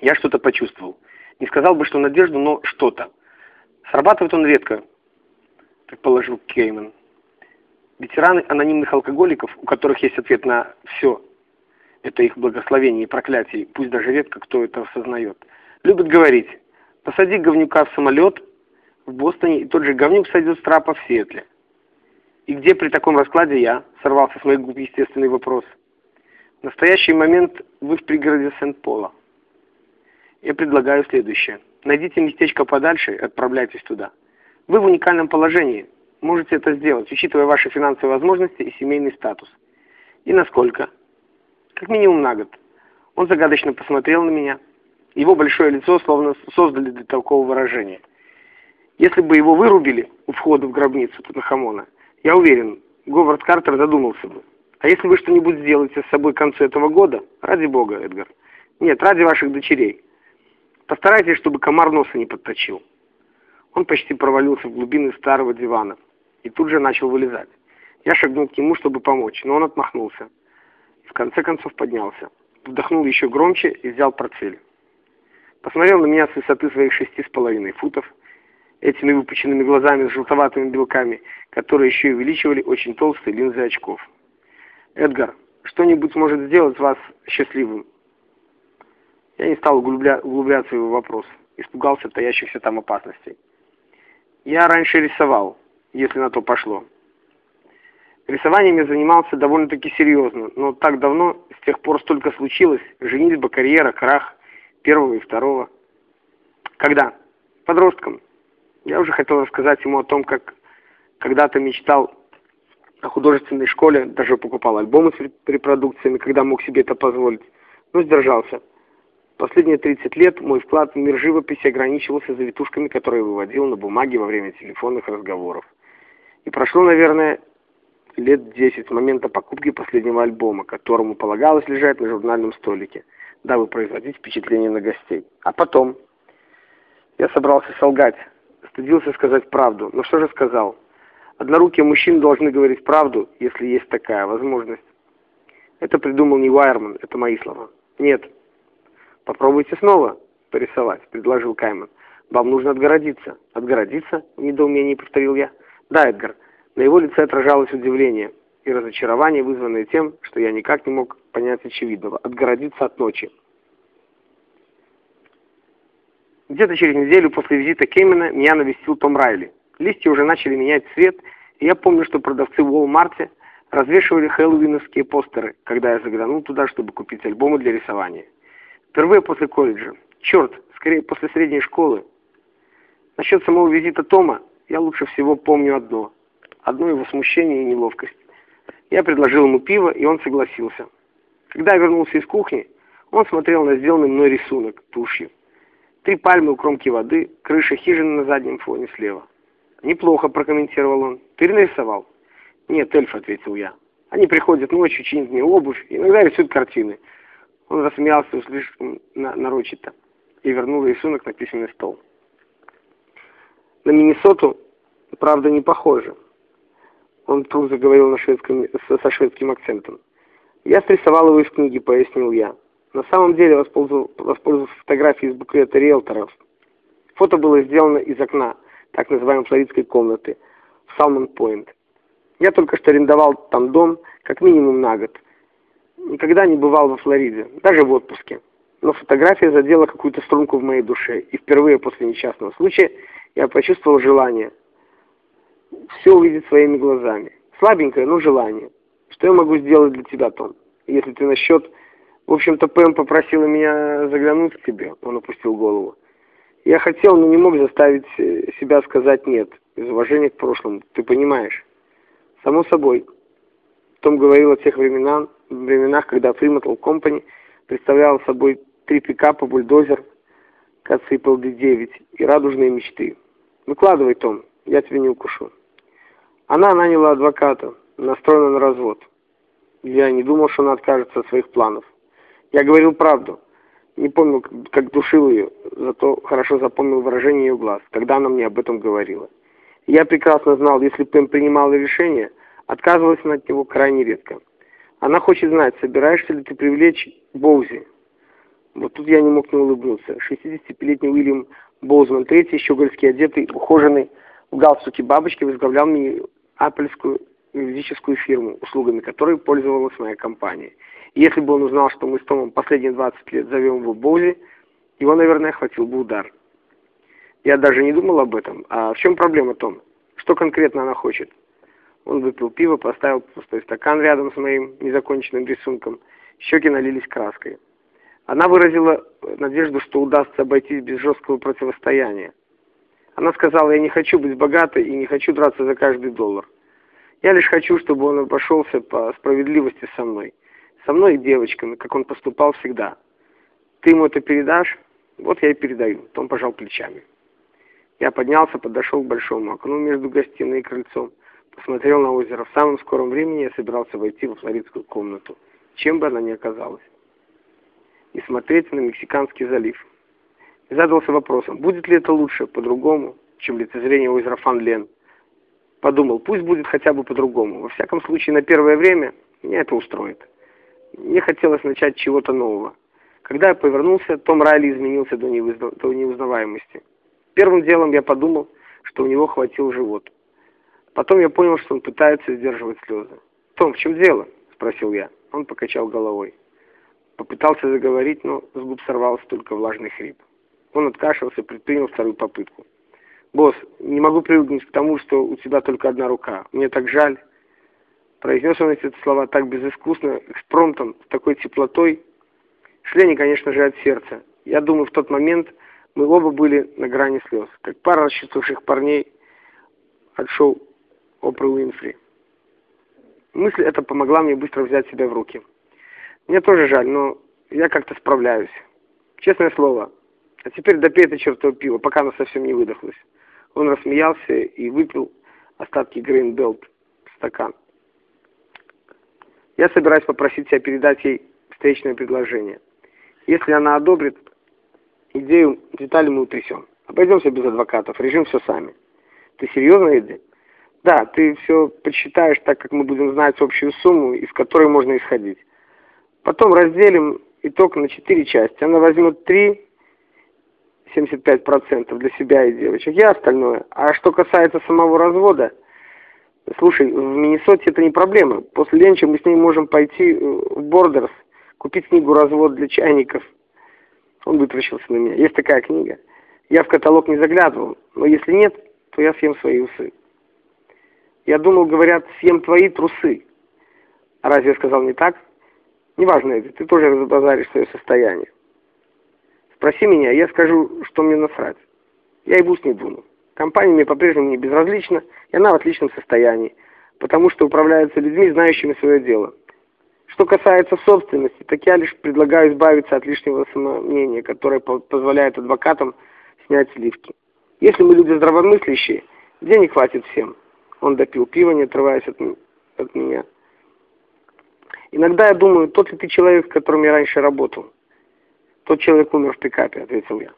Я что-то почувствовал. Не сказал бы, что надежду, но что-то. Срабатывает он редко, предположил Кейман. Ветераны анонимных алкоголиков, у которых есть ответ на все, это их благословение и проклятие, пусть даже редко кто это осознает, любят говорить, посади говнюка в самолет в Бостоне, и тот же говнюк сойдет с трапа в Сиэтле. И где при таком раскладе я? Сорвался с моих губ естественный вопрос. В настоящий момент вы в пригороде Сент-Пола. Я предлагаю следующее. Найдите местечко подальше и отправляйтесь туда. Вы в уникальном положении. Можете это сделать, учитывая ваши финансовые возможности и семейный статус. И насколько? Как минимум на год. Он загадочно посмотрел на меня. Его большое лицо словно создали для такого выражения. Если бы его вырубили у входа в гробницу Тутанхамона, я уверен, Говард Картер задумался бы. А если вы что-нибудь сделаете с собой к концу этого года, ради бога, Эдгар. Нет, ради ваших дочерей. Постарайтесь, чтобы комар носа не подточил. Он почти провалился в глубины старого дивана и тут же начал вылезать. Я шагнул к нему, чтобы помочь, но он отмахнулся. В конце концов поднялся. Вдохнул еще громче и взял портфель. Посмотрел на меня с высоты своих шести с половиной футов, этими выпученными глазами с желтоватыми белками, которые еще и увеличивали очень толстые линзы очков. «Эдгар, что-нибудь может сделать вас счастливым?» Я не стал углубля... углубляться в его вопрос, испугался таящихся там опасностей. Я раньше рисовал, если на то пошло. Рисованием я занимался довольно-таки серьезно, но так давно, с тех пор столько случилось, женитьба, карьера, крах, первого и второго. Когда? Подростком. Я уже хотел рассказать ему о том, как когда-то мечтал о художественной школе, даже покупал альбомы с репродукциями, когда мог себе это позволить, но сдержался. Последние 30 лет мой вклад в мир живописи ограничивался завитушками, которые выводил на бумаге во время телефонных разговоров. И прошло, наверное, лет 10 с момента покупки последнего альбома, которому полагалось лежать на журнальном столике, дабы производить впечатление на гостей. А потом... Я собрался солгать, стыдился сказать правду, но что же сказал? Однорукие мужчины должны говорить правду, если есть такая возможность. Это придумал не Уайерман, это мои слова. Нет, «Попробуйте снова порисовать», — предложил Кайман. «Вам нужно отгородиться». «Отгородиться?» — в недоумении повторил я. «Да, Эдгар». На его лице отражалось удивление и разочарование, вызванное тем, что я никак не мог понять очевидного. Отгородиться от ночи. Где-то через неделю после визита Кеймена меня навестил Том Райли. Листья уже начали менять цвет, и я помню, что продавцы в Уолмарте развешивали хэллоуиновские постеры, когда я заглянул туда, чтобы купить альбомы для рисования. Впервые после колледжа. Черт, скорее после средней школы. Насчет самого визита Тома я лучше всего помню одно. Одно его смущение и неловкость. Я предложил ему пиво, и он согласился. Когда я вернулся из кухни, он смотрел на сделанный мной рисунок тушью. Три пальмы у кромки воды, крыша хижины на заднем фоне слева. «Неплохо», — прокомментировал он. «Ты нарисовал?» «Нет, эльф», — ответил я. «Они приходят ночью, чинят мне обувь, иногда рисуют картины. Он рассмеялся слишком нарочито и вернул рисунок на письменный стол. На Миннесоту, правда, не похоже. Он вдруг заговорил на шведском, со шведским акцентом. Я срисовал его из книги, пояснил я. На самом деле воспользовался фотографией из буклета риэлторов. Фото было сделано из окна, так называемой флоридской комнаты, в Салмон-Пойнт. Я только что арендовал там дом как минимум на год никогда не бывал во Флориде, даже в отпуске. Но фотография задела какую-то струнку в моей душе, и впервые после несчастного случая я почувствовал желание все увидеть своими глазами. Слабенькое, но желание. Что я могу сделать для тебя, Том? Если ты насчет... В общем-то, Пэм попросила меня заглянуть к тебе. Он опустил голову. Я хотел, но не мог заставить э, себя сказать «нет» из уважения к прошлому. Ты понимаешь? Само собой. Том говорил о тех временах, временах, когда Fremantle Company представляла собой три пикапа, бульдозер, Каципл D9 и радужные мечты. Выкладывай, Том, я тебя не укушу. Она наняла адвоката, настроена на развод. Я не думал, что она откажется от своих планов. Я говорил правду. Не помню, как душил ее, зато хорошо запомнил выражение ее глаз, когда она мне об этом говорила. Я прекрасно знал, если Пэм принимала решение, отказывалась от него крайне редко. Она хочет знать, собираешься ли ты привлечь Боузи. Вот тут я не мог не улыбнуться. 65-летний Уильям Боузман III, щегольски одетый, ухоженный, в галстуке бабочки, возглавлял мне апельскую юридическую фирму, услугами которой пользовалась моя компания. И если бы он узнал, что мы с Томом последние 20 лет зовем его Боузи, его, наверное, хватил бы удар. Я даже не думал об этом. А в чем проблема, Том? Что конкретно она хочет? Он выпил пиво, поставил пустой стакан рядом с моим незаконченным рисунком. Щеки налились краской. Она выразила надежду, что удастся обойтись без жесткого противостояния. Она сказала, я не хочу быть богатой и не хочу драться за каждый доллар. Я лишь хочу, чтобы он обошелся по справедливости со мной. Со мной и девочками, как он поступал всегда. Ты ему это передашь? Вот я и передаю. Том пожал плечами. Я поднялся, подошел к большому окну между гостиной и крыльцом, посмотрел на озеро. В самом скором времени я собирался войти во флоридскую комнату, чем бы она ни оказалась, и смотреть на Мексиканский залив. И задался вопросом, будет ли это лучше, по-другому, чем лицезрение озера Фанлен. Подумал, пусть будет хотя бы по-другому. Во всяком случае, на первое время меня это устроит. Мне хотелось начать чего-то нового. Когда я повернулся, Том Райли изменился до, неузна... до неузнаваемости. Первым делом я подумал, что у него хватил живот. Потом я понял, что он пытается сдерживать слезы. «Том, в чем дело?» – спросил я. Он покачал головой. Попытался заговорить, но с губ сорвался только влажный хрип. Он откашлялся, предпринял вторую попытку. «Босс, не могу привыкнуть к тому, что у тебя только одна рука. Мне так жаль». Произнес он эти слова так безыскусно, экспромтом, с такой теплотой. Шли они, конечно же, от сердца. Я думаю, в тот момент мы оба были на грани слез, как пара расчувствовавших парней от шоу Опры Уинфри. Мысль эта помогла мне быстро взять себя в руки. Мне тоже жаль, но я как-то справляюсь. Честное слово. А теперь допей это чертово пиво, пока оно совсем не выдохлось. Он рассмеялся и выпил остатки Грейнбелт в стакан. Я собираюсь попросить тебя передать ей встречное предложение. Если она одобрит, идею, детали мы утрясем. Обойдемся без адвокатов, решим все сами. Ты серьезно, Эдди? Да, ты все подсчитаешь так, как мы будем знать общую сумму, из которой можно исходить. Потом разделим итог на четыре части. Она возьмет три, 75% для себя и девочек, я остальное. А что касается самого развода, слушай, в Миннесоте это не проблема. После ленча мы с ней можем пойти э, в Бордерс, купить книгу «Развод для чайников». Он вытращился на меня. Есть такая книга. Я в каталог не заглядывал, но если нет, то я съем свои усы. Я думал, говорят, съем твои трусы. А разве я сказал не так? Неважно это, ты тоже разбазаришь свое состояние. Спроси меня, я скажу, что мне насрать. Я и бус не буду. Компания мне по-прежнему не безразлична, и она в отличном состоянии, потому что управляется людьми, знающими свое дело. Что касается собственности, так я лишь предлагаю избавиться от лишнего самомнения, которое позволяет адвокатам снять сливки. Если мы люди здравомыслящие, денег хватит всем. Он допил пиво, не отрываясь от, от меня. Иногда я думаю, тот ли ты человек, с которым я раньше работал. Тот человек умер в пикапе, ответил я.